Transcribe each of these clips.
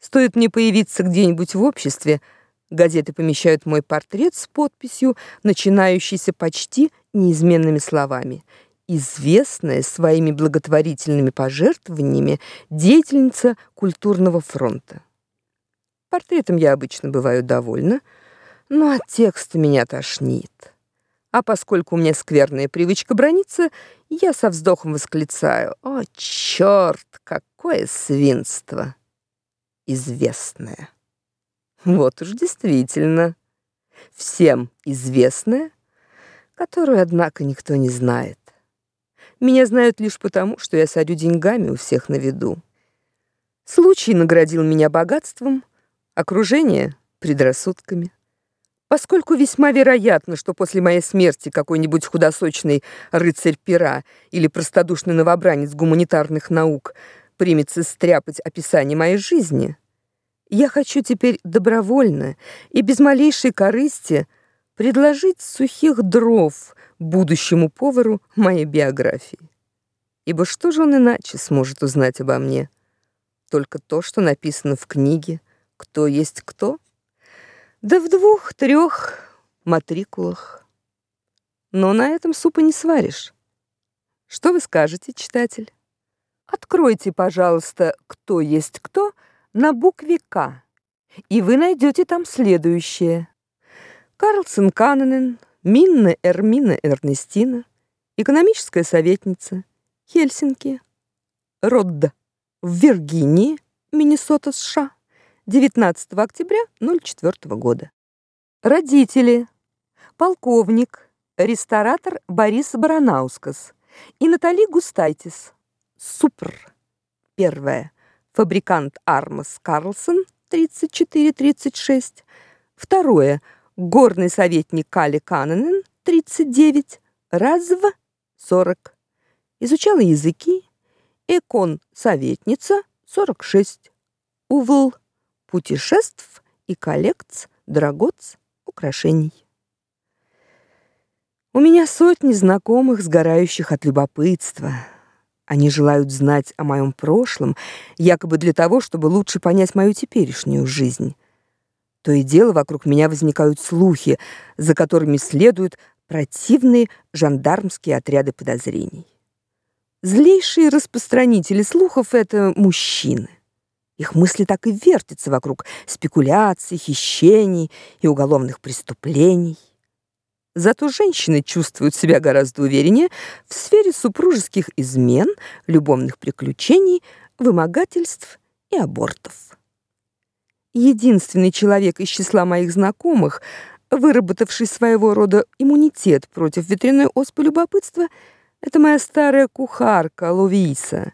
Стоит мне появиться где-нибудь в обществе, газеты помещают мой портрет с подписью, начинающейся почти неизменными словами: известная своими благотворительными пожертвованиями деятельница культурного фронта. Портретом я обычно бываю довольна, но от текста меня тошнит. А поскольку у меня скверная привычка брониться, я со вздохом восклицаю: "О, черт, какое свинство!" Известное. Вот уж действительно всем известное, которую, однако, никто не знает. Меня знают лишь потому, что я сорю деньгами у всех на виду. Случай наградил меня богатством, окружение предрассудками. Поскольку весьма вероятно, что после моей смерти какой-нибудь худосочный рыцарь пера или простодушный новобранец гуманитарных наук примется стряпать описание моей жизни. Я хочу теперь добровольно и без малейшей корысти предложить сухих дров будущему повару моей биографии. Ибо что же он иначе сможет узнать обо мне? Только то, что написано в книге «Кто есть кто?» Да в двух-трех матрикулах. Но на этом супа не сваришь. Что вы скажете, читатель? Откройте, пожалуйста, кто есть кто на букве К, и вы найдете там следующее. Карлсон Канненен, Минна Эрмина Эрнестина, экономическая советница, Хельсинки, Родда, в Виргинии, Миннесота, США, 19 октября 04 года. Родители. Полковник, ресторатор Борис Баранаускас и Натали Густайтис. Супер. Первое. Фабрикант Армас Карлсон 34-36. Второе. Горный советник Кали Канненен 39. Разв 40. Изучала языки. Экон советница 46. Увл путешеств и коллекц драгоц украшений. У меня сотни знакомых, сгорающих от любопытства. Они желают знать о моем прошлом, якобы для того, чтобы лучше понять мою теперешнюю жизнь. То и дело вокруг меня возникают слухи, за которыми следуют противные жандармские отряды подозрений. Злейшие распространители слухов это мужчины. Их мысли так и вертятся вокруг спекуляций, хищений и уголовных преступлений. Зато женщины чувствуют себя гораздо увереннее в сфере супружеских измен, любовных приключений, вымогательств и абортов. Единственный человек из числа моих знакомых, выработавший своего рода иммунитет против ветряной оспы любопытства, это моя старая кухарка Ловиса,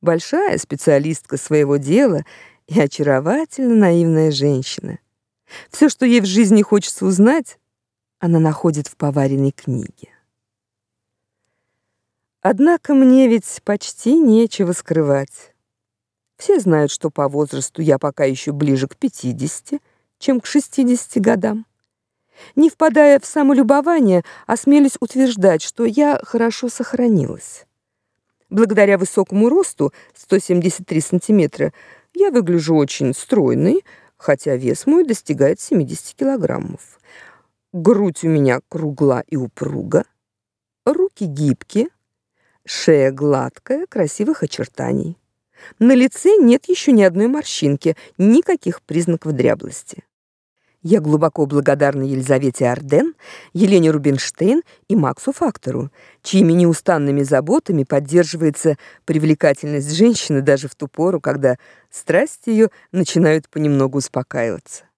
большая специалистка своего дела и очаровательно наивная женщина. Все, что ей в жизни хочется узнать, она находит в поваренной книге. Однако мне ведь почти нечего скрывать. Все знают, что по возрасту я пока еще ближе к 50, чем к 60 годам. Не впадая в самолюбование, осмелюсь утверждать, что я хорошо сохранилась. Благодаря высокому росту 173 сантиметра я выгляжу очень стройной, хотя вес мой достигает 70 килограммов. Грудь у меня кругла и упруга, руки гибкие, шея гладкая, красивых очертаний. На лице нет еще ни одной морщинки, никаких признаков дряблости. Я глубоко благодарна Елизавете Арден, Елене Рубинштейн и Максу Фактору, чьими неустанными заботами поддерживается привлекательность женщины даже в ту пору, когда страсти ее начинают понемногу успокаиваться.